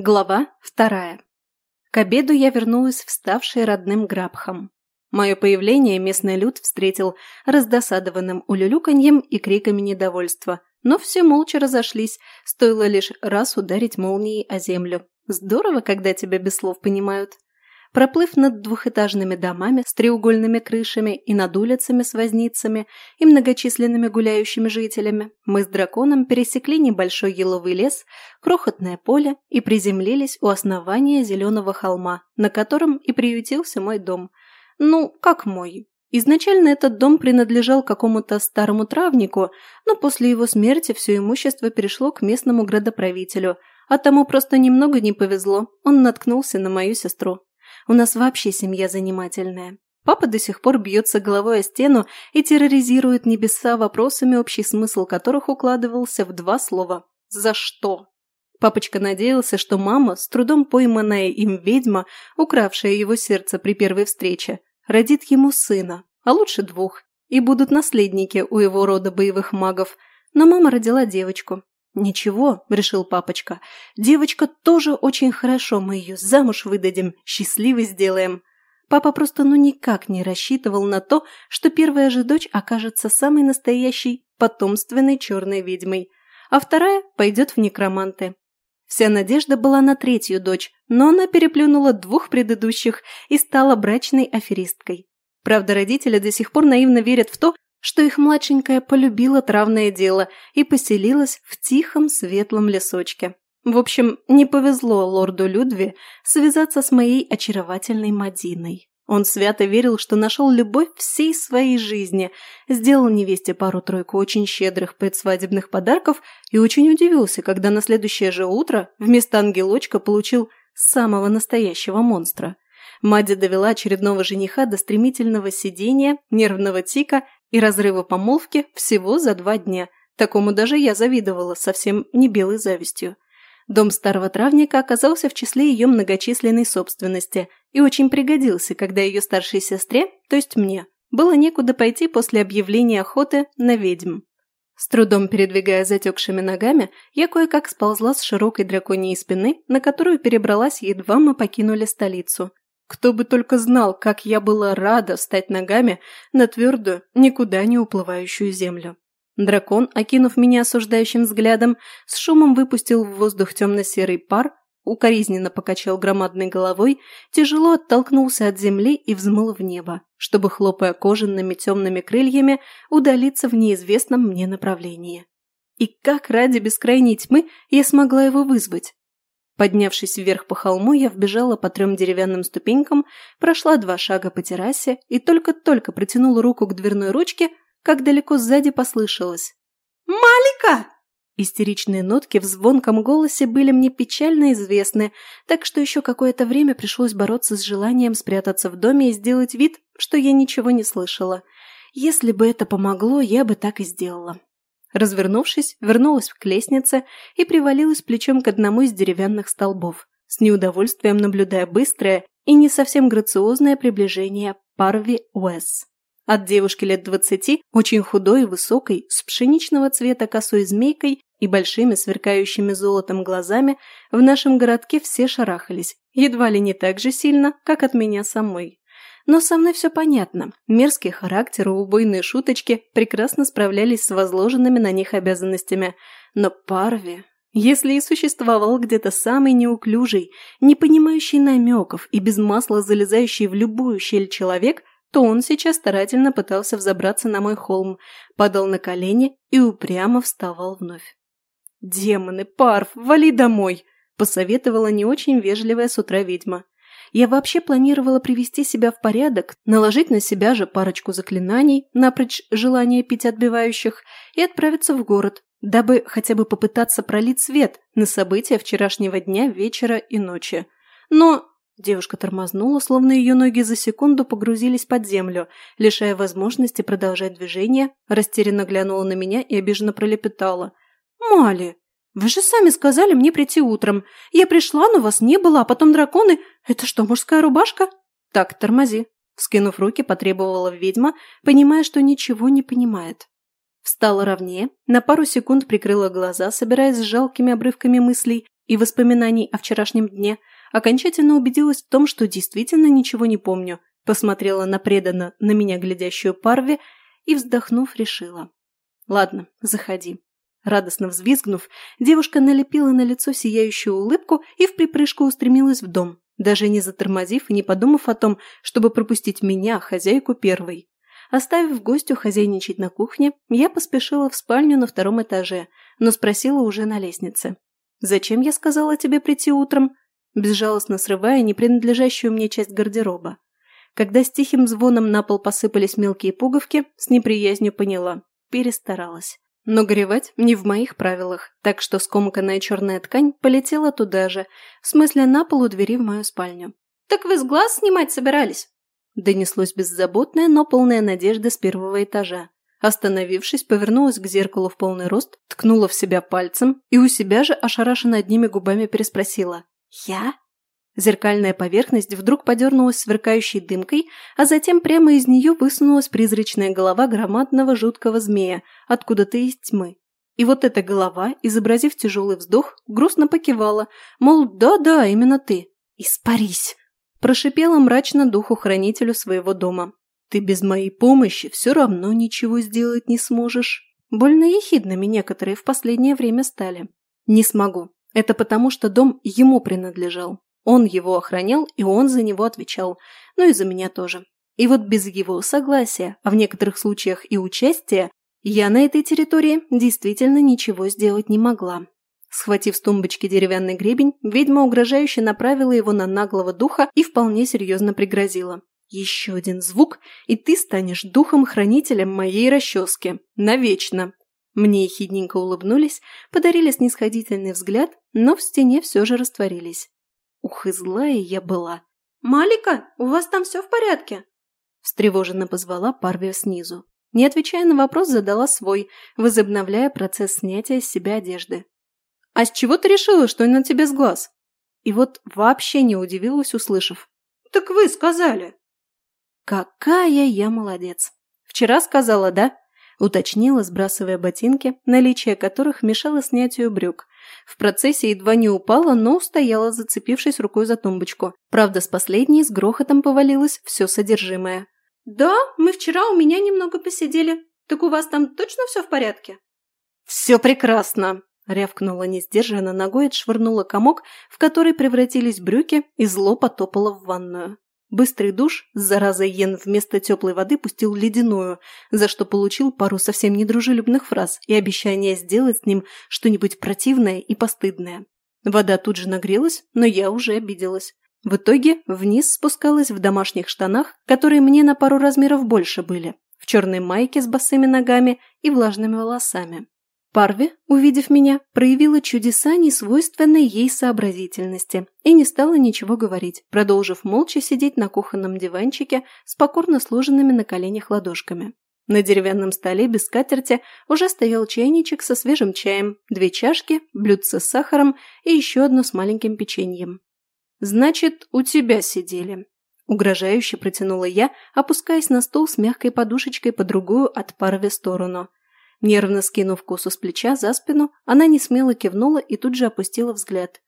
Глава вторая. К обеду я вернулась вставшей родным Грабхом. Мое появление местный люд встретил раздосадованным улюлюканьем и криками недовольства, но все молча разошлись, стоило лишь раз ударить молнией о землю. Здорово, когда тебя без слов понимают. Проплыв над двухэтажными домами с треугольными крышами и над улицами с возницами и многочисленными гуляющими жителями, мы с драконом пересекли небольшой еловый лес, крохотное поле и приземлились у основания зеленого холма, на котором и приютился мой дом. Ну, как мой. Изначально этот дом принадлежал какому-то старому травнику, но после его смерти все имущество перешло к местному градоправителю, а тому просто немного не повезло, он наткнулся на мою сестру. У нас вообще семья занимательная. Папа до сих пор бьется головой о стену и терроризирует небеса вопросами, общий смысл которых укладывался в два слова «За что?». Папочка надеялся, что мама, с трудом пойманная им ведьма, укравшая его сердце при первой встрече, родит ему сына, а лучше двух, и будут наследники у его рода боевых магов. Но мама родила девочку, «Ничего», – решил папочка, – «девочка тоже очень хорошо, мы ее замуж выдадим, счастливой сделаем». Папа просто ну никак не рассчитывал на то, что первая же дочь окажется самой настоящей потомственной черной ведьмой, а вторая пойдет в некроманты. Вся надежда была на третью дочь, но она переплюнула двух предыдущих и стала брачной аферисткой. Правда, родители до сих пор наивно верят в то, что их младшенькая полюбила травное дело и поселилась в тихом светлом лесочке. В общем, не повезло лорду Людве связаться с моей очаровательной Мадиной. Он свято верил, что нашел любовь всей своей жизни, сделал невесте пару-тройку очень щедрых предсвадебных подарков и очень удивился, когда на следующее же утро вместо ангелочка получил самого настоящего монстра. Мадди довела очередного жениха до стремительного сидения, нервного тика и разрыва помолвки всего за два дня. Такому даже я завидовала, совсем не белой завистью. Дом старого травника оказался в числе ее многочисленной собственности и очень пригодился, когда ее старшей сестре, то есть мне, было некуда пойти после объявления охоты на ведьм. С трудом передвигая затекшими ногами, я кое-как сползла с широкой драконьей спины, на которую перебралась, едва мы покинули столицу. Кто бы только знал, как я была рада встать ногами на твердую, никуда не уплывающую землю. Дракон, окинув меня осуждающим взглядом, с шумом выпустил в воздух темно-серый пар, укоризненно покачал громадной головой, тяжело оттолкнулся от земли и взмыл в небо, чтобы, хлопая кожаными темными крыльями, удалиться в неизвестном мне направлении. И как ради бескрайней тьмы я смогла его вызвать? Поднявшись вверх по холму, я вбежала по трем деревянным ступенькам, прошла два шага по террасе и только-только протянула руку к дверной ручке, как далеко сзади послышалось. «Малика!» Истеричные нотки в звонком голосе были мне печально известны, так что еще какое-то время пришлось бороться с желанием спрятаться в доме и сделать вид, что я ничего не слышала. Если бы это помогло, я бы так и сделала. Развернувшись, вернулась к лестнице и привалилась плечом к одному из деревянных столбов, с неудовольствием наблюдая быстрое и не совсем грациозное приближение Парви Уэс. От девушки лет двадцати, очень худой и высокой, с пшеничного цвета косой змейкой и большими сверкающими золотом глазами, в нашем городке все шарахались, едва ли не так же сильно, как от меня самой. Но со мной все понятно. Мерзкий характер и убойные шуточки прекрасно справлялись с возложенными на них обязанностями. Но Парви... Если и существовал где-то самый неуклюжий, не понимающий намеков и без масла залезающий в любую щель человек, то он сейчас старательно пытался взобраться на мой холм, падал на колени и упрямо вставал вновь. «Демоны, Парв, вали домой!» – посоветовала не очень вежливая с утра ведьма. Я вообще планировала привести себя в порядок, наложить на себя же парочку заклинаний, напрочь желание пить отбивающих, и отправиться в город, дабы хотя бы попытаться пролить свет на события вчерашнего дня, вечера и ночи. Но девушка тормознула, словно ее ноги за секунду погрузились под землю, лишая возможности продолжать движение, растерянно глянула на меня и обиженно пролепетала. «Мали, «Вы же сами сказали мне прийти утром. Я пришла, но вас не было, а потом драконы... Это что, мужская рубашка?» «Так, тормози», — скинув руки, потребовала ведьма, понимая, что ничего не понимает. Встала ровнее, на пару секунд прикрыла глаза, собираясь с жалкими обрывками мыслей, и воспоминаний о вчерашнем дне, окончательно убедилась в том, что действительно ничего не помню, посмотрела на преданно на меня глядящую Парви и, вздохнув, решила. «Ладно, заходи». Радостно взвизгнув, девушка налепила на лицо сияющую улыбку и в припрыжку устремилась в дом, даже не затормозив и не подумав о том, чтобы пропустить меня, хозяйку первой. Оставив гостю хозяйничать на кухне, я поспешила в спальню на втором этаже, но спросила уже на лестнице. «Зачем я сказала тебе прийти утром?» безжалостно срывая непринадлежащую мне часть гардероба. Когда с тихим звоном на пол посыпались мелкие пуговки, с неприязнью поняла – перестаралась. Но горевать не в моих правилах, так что скомканная черная ткань полетела туда же, в смысле на пол у двери в мою спальню. «Так вы с глаз снимать собирались?» Донеслось беззаботное, но полное надежды с первого этажа. Остановившись, повернулась к зеркалу в полный рост, ткнула в себя пальцем и у себя же ошарашенно одними губами переспросила. «Я?» Зеркальная поверхность вдруг подернулась сверкающей дымкой, а затем прямо из нее высунулась призрачная голова громадного жуткого змея, откуда-то из тьмы. И вот эта голова, изобразив тяжелый вздох, грустно покивала, мол, да-да, именно ты. «Испарись!» – прошипела мрачно духу-хранителю своего дома. «Ты без моей помощи все равно ничего сделать не сможешь». Больно ехидными некоторые в последнее время стали. «Не смогу. Это потому, что дом ему принадлежал. Он его охранял, и он за него отвечал. Ну и за меня тоже. И вот без его согласия, а в некоторых случаях и участия, я на этой территории действительно ничего сделать не могла. Схватив с тумбочки деревянный гребень, ведьма угрожающе направила его на наглого духа и вполне серьезно пригрозила. «Еще один звук, и ты станешь духом-хранителем моей расчески. Навечно!» Мне ехидненько улыбнулись, подарили снисходительный взгляд, но в стене все же растворились. Ух, и злая я была. «Малика, у вас там все в порядке?» Встревоженно позвала Парвия снизу. Не отвечая на вопрос, задала свой, возобновляя процесс снятия с себя одежды. «А с чего ты решила, что на тебе с глаз?» И вот вообще не удивилась, услышав. «Так вы сказали!» «Какая я молодец! Вчера сказала, да?» Уточнила, сбрасывая ботинки, наличие которых мешало снятию брюк, в процессе едва не упала, но устояла, зацепившись рукой за тумбочку. Правда, с последней с грохотом повалилось все содержимое. «Да, мы вчера у меня немного посидели. Так у вас там точно все в порядке?» «Все прекрасно!» – рявкнула несдержанно ногой отшвырнула комок, в который превратились брюки, и зло потопала в ванную. Быстрый душ с заразой Йен вместо теплой воды пустил ледяную, за что получил пару совсем недружелюбных фраз и обещание сделать с ним что-нибудь противное и постыдное. Вода тут же нагрелась, но я уже обиделась. В итоге вниз спускалась в домашних штанах, которые мне на пару размеров больше были, в черной майке с босыми ногами и влажными волосами. Парви, увидев меня, проявила чудеса несвойственной ей сообразительности и не стала ничего говорить, продолжив молча сидеть на кухонном диванчике с покорно сложенными на коленях ладошками. На деревянном столе без скатерти уже стоял чайничек со свежим чаем, две чашки, блюдце с сахаром и еще одно с маленьким печеньем. «Значит, у тебя сидели», – угрожающе протянула я, опускаясь на стол с мягкой подушечкой по другую от Парви сторону – Нервно скинув косу с плеча за спину, она несмело кивнула и тут же опустила взгляд.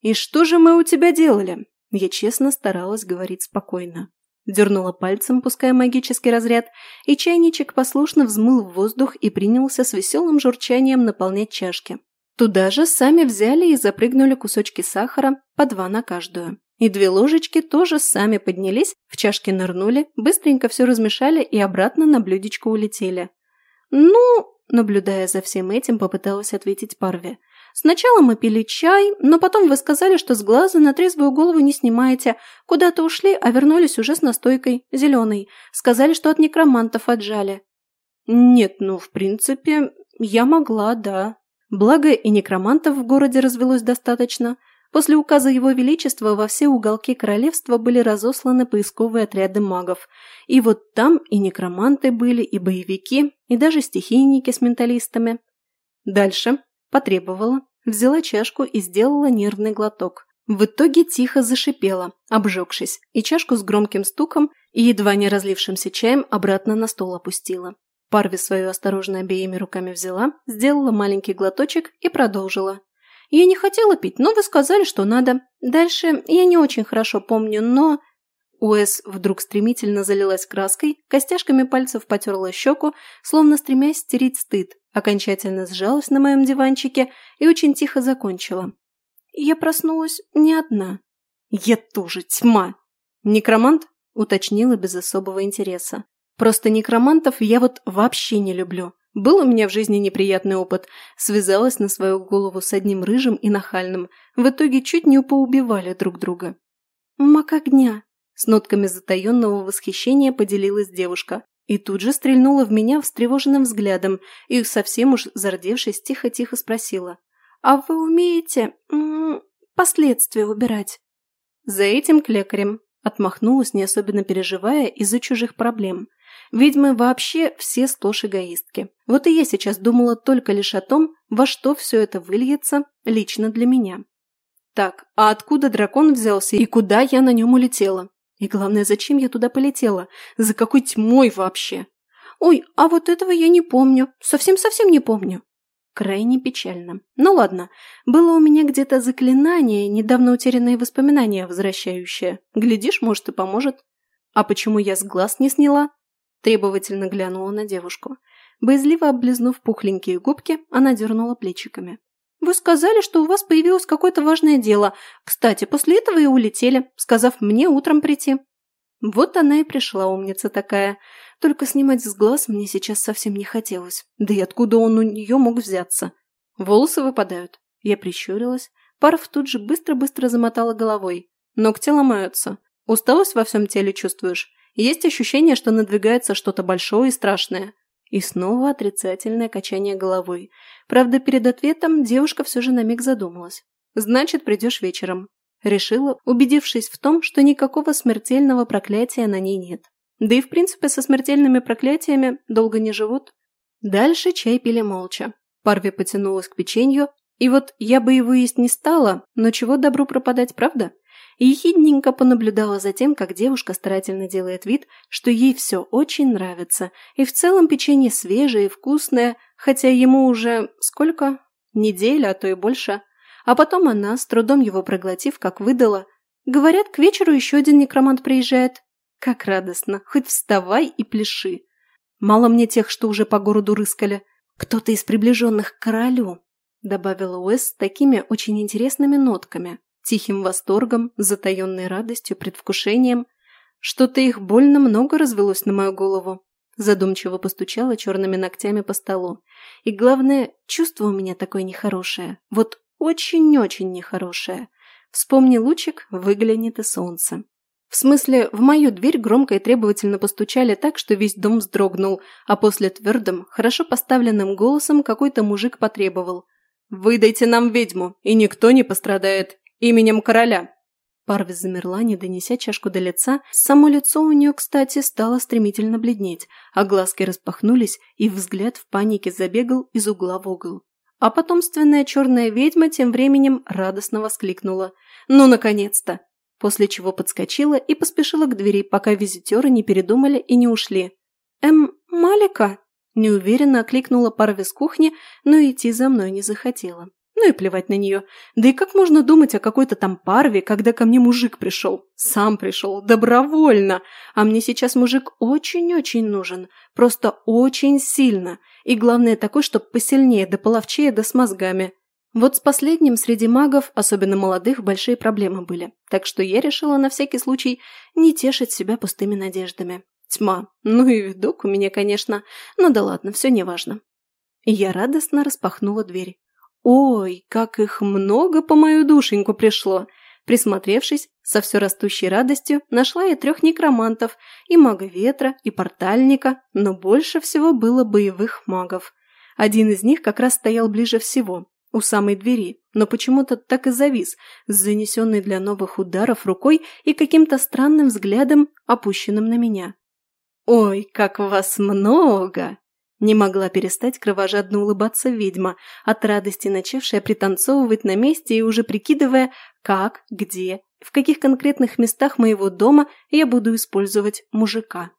«И что же мы у тебя делали?» Я честно старалась говорить спокойно. Дернула пальцем, пуская магический разряд, и чайничек послушно взмыл в воздух и принялся с веселым журчанием наполнять чашки. Туда же сами взяли и запрыгнули кусочки сахара, по два на каждую. И две ложечки тоже сами поднялись, в чашки нырнули, быстренько все размешали и обратно на блюдечко улетели. «Ну...» – наблюдая за всем этим, попыталась ответить Парви. «Сначала мы пили чай, но потом вы сказали, что с глаза на трезвую голову не снимаете. Куда-то ушли, а вернулись уже с настойкой, зеленой. Сказали, что от некромантов отжали». «Нет, ну, в принципе, я могла, да. Благо и некромантов в городе развелось достаточно». После указа Его Величества во все уголки королевства были разосланы поисковые отряды магов. И вот там и некроманты были, и боевики, и даже стихийники с менталистами. Дальше потребовала, взяла чашку и сделала нервный глоток. В итоге тихо зашипела, обжегшись, и чашку с громким стуком и едва не разлившимся чаем обратно на стол опустила. Парви свою осторожно обеими руками взяла, сделала маленький глоточек и продолжила. Я не хотела пить, но вы сказали, что надо. Дальше я не очень хорошо помню, но...» Уэс вдруг стремительно залилась краской, костяшками пальцев потерла щеку, словно стремясь стереть стыд, окончательно сжалась на моем диванчике и очень тихо закончила. Я проснулась не одна. Я тоже тьма. Некромант? Уточнила без особого интереса. Просто некромантов я вот вообще не люблю. Был у меня в жизни неприятный опыт. Связалась на свою голову с одним рыжим и нахальным. В итоге чуть не поубивали друг друга. «Мак огня!» С нотками затаенного восхищения поделилась девушка. И тут же стрельнула в меня встревоженным взглядом и, совсем уж зардевшись, тихо-тихо спросила. «А вы умеете... М -м, последствия убирать?» «За этим клекарем», – отмахнулась, не особенно переживая из-за чужих проблем. «Ведьмы вообще все сплошь эгоистки. Вот и я сейчас думала только лишь о том, во что все это выльется лично для меня. Так, а откуда дракон взялся и куда я на нем улетела? И главное, зачем я туда полетела? За какой тьмой вообще? Ой, а вот этого я не помню. Совсем-совсем не помню. Крайне печально. Ну ладно, было у меня где-то заклинание, недавно утерянные воспоминания возвращающее. Глядишь, может и поможет. А почему я с глаз не сняла? Требовательно глянула на девушку. Боязливо облизнув пухленькие губки, она дернула плечиками. «Вы сказали, что у вас появилось какое-то важное дело. Кстати, после этого и улетели, сказав мне утром прийти». Вот она и пришла, умница такая. Только снимать с глаз мне сейчас совсем не хотелось. Да и откуда он у нее мог взяться? Волосы выпадают. Я прищурилась. Парф тут же быстро-быстро замотала головой. Ногти ломаются. Усталость во всем теле чувствуешь? Есть ощущение, что надвигается что-то большое и страшное. И снова отрицательное качание головой. Правда, перед ответом девушка все же на миг задумалась. «Значит, придешь вечером». Решила, убедившись в том, что никакого смертельного проклятия на ней нет. Да и в принципе со смертельными проклятиями долго не живут. Дальше чай пили молча. Парви потянулась к печенью, и вот я бы его есть не стала, но чего добру пропадать, правда? И ехидненько понаблюдала за тем, как девушка старательно делает вид, что ей все очень нравится, и в целом печенье свежее и вкусное, хотя ему уже сколько? Неделя, а то и больше. А потом она, с трудом его проглотив, как выдала, «Говорят, к вечеру еще один некромант приезжает. Как радостно, хоть вставай и пляши. Мало мне тех, что уже по городу рыскали. Кто-то из приближенных к королю, добавила Уэс с такими очень интересными нотками, тихим восторгом, затаенной радостью, предвкушением. Что-то их больно много развелось на мою голову. Задумчиво постучала черными ногтями по столу. И главное, чувство у меня такое нехорошее. Вот очень-очень нехорошее. Вспомни лучик, выглянет и солнце. В смысле, в мою дверь громко и требовательно постучали так, что весь дом вздрогнул, а после твердым, хорошо поставленным голосом какой-то мужик потребовал. «Выдайте нам ведьму, и никто не пострадает. Именем короля!» Парвис замерла, не донеся чашку до лица. Само лицо у нее, кстати, стало стремительно бледнеть, а глазки распахнулись, и взгляд в панике забегал из угла в угол. А потомственная черная ведьма тем временем радостно воскликнула. «Ну, наконец-то! после чего подскочила и поспешила к двери, пока визитеры не передумали и не ушли. «Эм, Малика?» Неуверенно окликнула Парви с кухни, но идти за мной не захотела. Ну и плевать на нее. Да и как можно думать о какой-то там парве, когда ко мне мужик пришел? Сам пришел, добровольно. А мне сейчас мужик очень-очень нужен. Просто очень сильно. И главное такой, чтоб посильнее, да половчее, да с мозгами. Вот с последним среди магов, особенно молодых, большие проблемы были, так что я решила на всякий случай не тешить себя пустыми надеждами. Тьма. Ну и видок у меня, конечно. Но да ладно, все неважно. Я радостно распахнула дверь. Ой, как их много по мою душеньку пришло! Присмотревшись, со все растущей радостью нашла я трех некромантов, и мага ветра, и портальника, но больше всего было боевых магов. Один из них как раз стоял ближе всего, у самой двери, но почему-то так и завис, с занесенной для новых ударов рукой и каким-то странным взглядом, опущенным на меня. «Ой, как вас много!» Не могла перестать кровожадно улыбаться ведьма, от радости начавшая пританцовывать на месте и уже прикидывая, как, где, в каких конкретных местах моего дома я буду использовать мужика.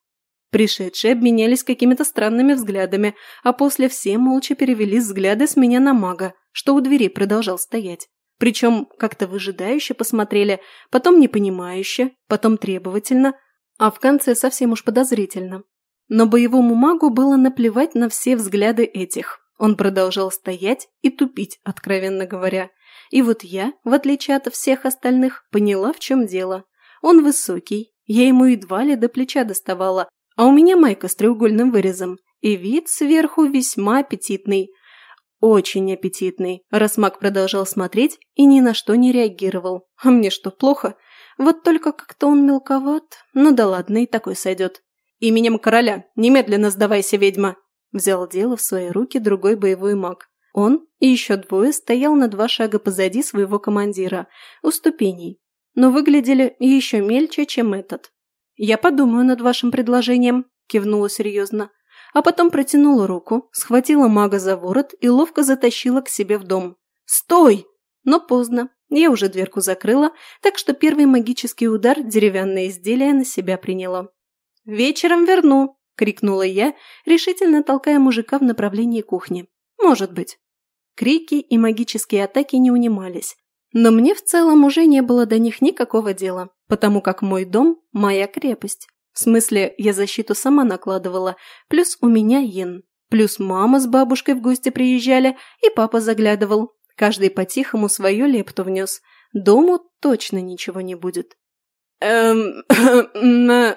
Пришедшие обменялись какими-то странными взглядами, а после все молча перевели взгляды с меня на мага, что у двери продолжал стоять. Причем как-то выжидающе посмотрели, потом непонимающе, потом требовательно, а в конце совсем уж подозрительно. Но боевому магу было наплевать на все взгляды этих. Он продолжал стоять и тупить, откровенно говоря. И вот я, в отличие от всех остальных, поняла, в чем дело. Он высокий, я ему едва ли до плеча доставала, а у меня майка с треугольным вырезом, и вид сверху весьма аппетитный. Очень аппетитный, раз маг продолжал смотреть и ни на что не реагировал. А мне что, плохо? Вот только как-то он мелковат. Ну да ладно, и такой сойдет. «Именем короля, немедленно сдавайся, ведьма!» Взял дело в свои руки другой боевой маг. Он и еще двое стоял на два шага позади своего командира, у ступеней, но выглядели еще мельче, чем этот. «Я подумаю над вашим предложением», – кивнула серьезно. А потом протянула руку, схватила мага за ворот и ловко затащила к себе в дом. «Стой!» Но поздно. Я уже дверку закрыла, так что первый магический удар деревянное изделие на себя приняло. «Вечером верну!» – крикнула я, решительно толкая мужика в направлении кухни. «Может быть». Крики и магические атаки не унимались. Но мне в целом уже не было до них никакого дела, потому как мой дом – моя крепость. В смысле, я защиту сама накладывала, плюс у меня Йен, плюс мама с бабушкой в гости приезжали, и папа заглядывал. Каждый по-тихому свою лепту внес. Дому точно ничего не будет. «Эм...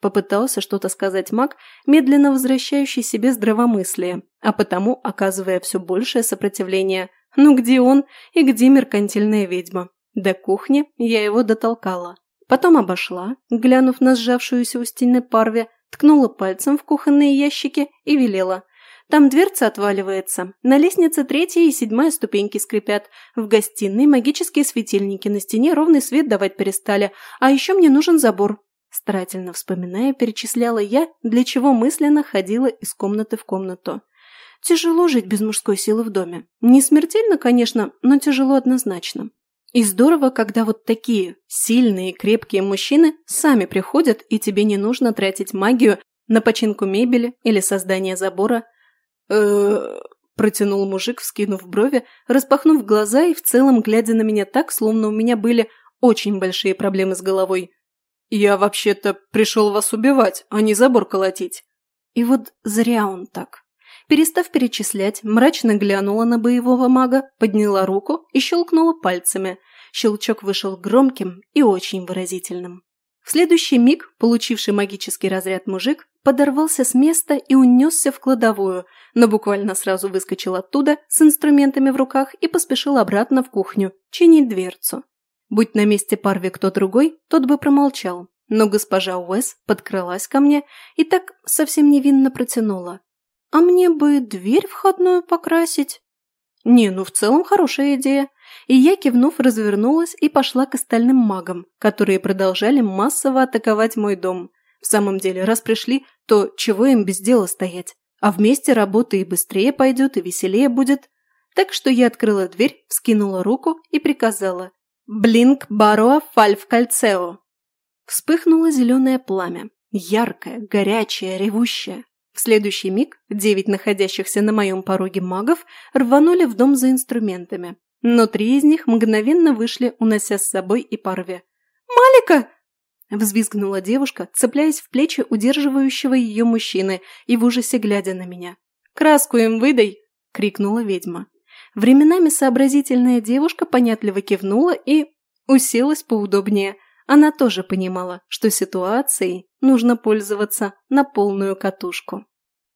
Попытался что-то сказать маг, медленно возвращающий себе здравомыслие, а потому оказывая все большее сопротивление. Ну где он и где меркантильная ведьма? До кухни я его дотолкала. Потом обошла, глянув на сжавшуюся у стены парве, ткнула пальцем в кухонные ящики и велела. Там дверца отваливается, на лестнице третья и седьмая ступеньки скрипят, в гостиной магические светильники на стене ровный свет давать перестали, а еще мне нужен забор, Старательно вспоминая, перечисляла я, для чего мысленно ходила из комнаты в комнату. Тяжело жить без мужской силы в доме. Не смертельно, конечно, но тяжело однозначно. И здорово, когда вот такие сильные, крепкие мужчины сами приходят, и тебе не нужно тратить магию на починку мебели или создание забора. э протянул мужик, вскинув брови, распахнув глаза и в целом глядя на меня так, словно у меня были очень большие проблемы с головой. «Я вообще-то пришел вас убивать, а не забор колотить». И вот зря он так. Перестав перечислять, мрачно глянула на боевого мага, подняла руку и щелкнула пальцами. Щелчок вышел громким и очень выразительным. В следующий миг, получивший магический разряд мужик, подорвался с места и унесся в кладовую, но буквально сразу выскочил оттуда с инструментами в руках и поспешил обратно в кухню, чинить дверцу. Будь на месте Парви кто другой, тот бы промолчал. Но госпожа Уэс подкралась ко мне и так совсем невинно протянула. «А мне бы дверь входную покрасить». «Не, ну в целом хорошая идея». И я, кивнув, развернулась и пошла к остальным магам, которые продолжали массово атаковать мой дом. В самом деле, раз пришли, то чего им без дела стоять? А вместе работа и быстрее пойдет, и веселее будет. Так что я открыла дверь, вскинула руку и приказала. Блинк Бароа Фальф Кальцео. Вспыхнуло зеленое пламя. Яркое, горячее, ревущее. В следующий миг девять находящихся на моем пороге магов рванули в дом за инструментами. Но три из них мгновенно вышли, унося с собой и парве. «Малика!» – взвизгнула девушка, цепляясь в плечи удерживающего ее мужчины и в ужасе глядя на меня. «Краску им выдай!» – крикнула ведьма. Временами сообразительная девушка понятливо кивнула и уселась поудобнее. Она тоже понимала, что ситуацией нужно пользоваться на полную катушку.